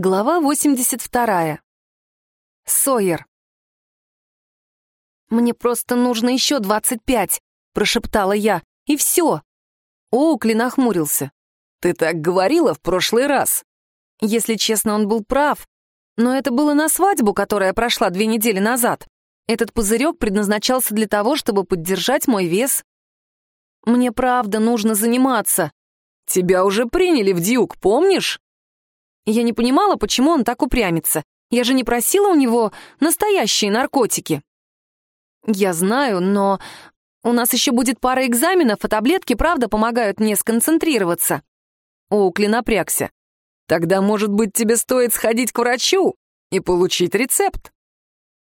Глава 82. Сойер. «Мне просто нужно еще 25», — прошептала я, — «и все». Оукли нахмурился. «Ты так говорила в прошлый раз». Если честно, он был прав. Но это было на свадьбу, которая прошла две недели назад. Этот пузырек предназначался для того, чтобы поддержать мой вес. Мне правда нужно заниматься. Тебя уже приняли в Дьюк, помнишь? Я не понимала, почему он так упрямится. Я же не просила у него настоящие наркотики. Я знаю, но у нас еще будет пара экзаменов, а таблетки, правда, помогают мне сконцентрироваться. Оукли напрягся. Тогда, может быть, тебе стоит сходить к врачу и получить рецепт?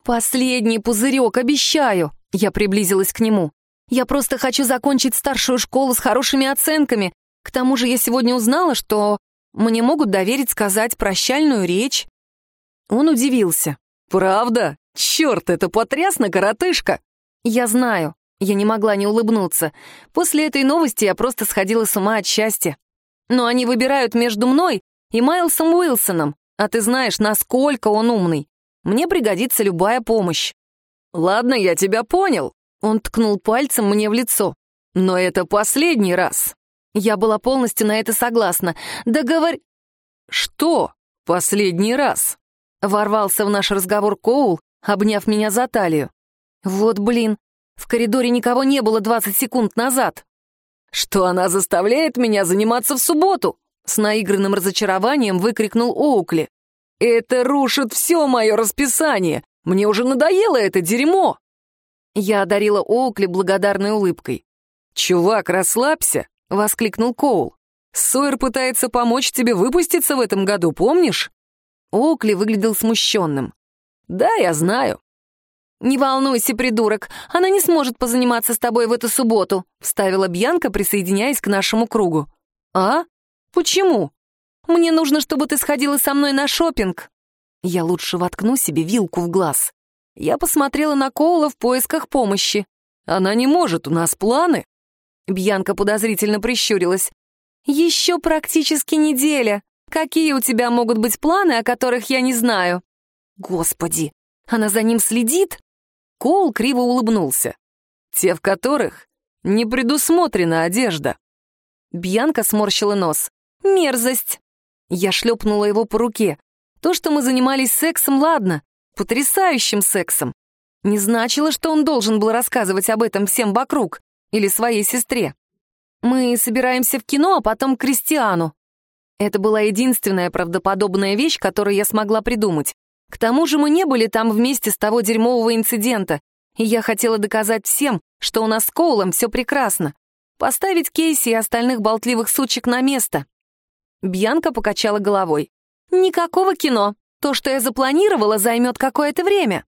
Последний пузырек, обещаю. Я приблизилась к нему. Я просто хочу закончить старшую школу с хорошими оценками. К тому же я сегодня узнала, что мне могут доверить сказать прощальную речь». Он удивился. «Правда? Черт, это потрясно, коротышка!» «Я знаю». Я не могла не улыбнуться. После этой новости я просто сходила с ума от счастья. Но они выбирают между мной и Майлсом Уилсоном, а ты знаешь, насколько он умный. Мне пригодится любая помощь». «Ладно, я тебя понял», — он ткнул пальцем мне в лицо. «Но это последний раз. Я была полностью на это согласна. Договор... «Что? Последний раз?» Ворвался в наш разговор Коул, обняв меня за талию. «Вот блин, в коридоре никого не было 20 секунд назад». «Что она заставляет меня заниматься в субботу?» С наигранным разочарованием выкрикнул Оукли. «Это рушит все мое расписание! Мне уже надоело это дерьмо!» Я одарила Оукли благодарной улыбкой. «Чувак, расслабься — воскликнул Коул. «Сойер пытается помочь тебе выпуститься в этом году, помнишь?» Оукли выглядел смущенным. «Да, я знаю». «Не волнуйся, придурок, она не сможет позаниматься с тобой в эту субботу», вставила Бьянка, присоединяясь к нашему кругу. «А? Почему? Мне нужно, чтобы ты сходила со мной на шопинг. Я лучше воткну себе вилку в глаз. Я посмотрела на Коула в поисках помощи. «Она не может, у нас планы». Бьянка подозрительно прищурилась. «Еще практически неделя. Какие у тебя могут быть планы, о которых я не знаю?» «Господи, она за ним следит?» Коул криво улыбнулся. «Те, в которых не предусмотрена одежда». Бьянка сморщила нос. «Мерзость!» Я шлепнула его по руке. То, что мы занимались сексом, ладно, потрясающим сексом. Не значило, что он должен был рассказывать об этом всем вокруг или своей сестре. Мы собираемся в кино, а потом к Кристиану. Это была единственная правдоподобная вещь, которую я смогла придумать. К тому же мы не были там вместе с того дерьмового инцидента, и я хотела доказать всем, что у нас с Коулом все прекрасно. Поставить Кейси и остальных болтливых сучек на место. Бьянка покачала головой. «Никакого кино. То, что я запланировала, займет какое-то время».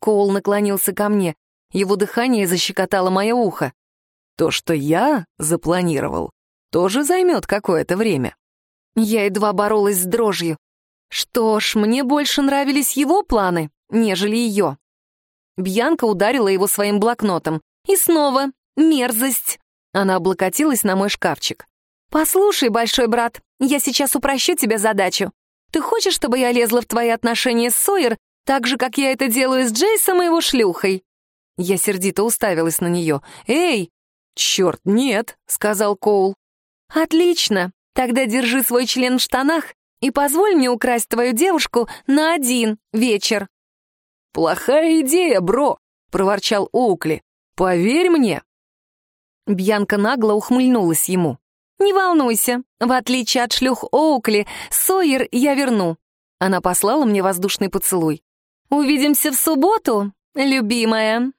Коул наклонился ко мне. Его дыхание защекотало мое ухо. То, что я запланировал, тоже займет какое-то время. Я едва боролась с дрожью. Что ж, мне больше нравились его планы, нежели ее. Бьянка ударила его своим блокнотом. И снова мерзость. Она облокотилась на мой шкафчик. «Послушай, большой брат, я сейчас упрощу тебе задачу. Ты хочешь, чтобы я лезла в твои отношения с Сойер, так же, как я это делаю с Джейсом и его шлюхой?» Я сердито уставилась на нее. «Эй, «Черт, нет», — сказал Коул. «Отлично. Тогда держи свой член в штанах и позволь мне украсть твою девушку на один вечер». «Плохая идея, бро», — проворчал Оукли. «Поверь мне». Бьянка нагло ухмыльнулась ему. «Не волнуйся, в отличие от шлюх Оукли, Сойер я верну». Она послала мне воздушный поцелуй. «Увидимся в субботу, любимая».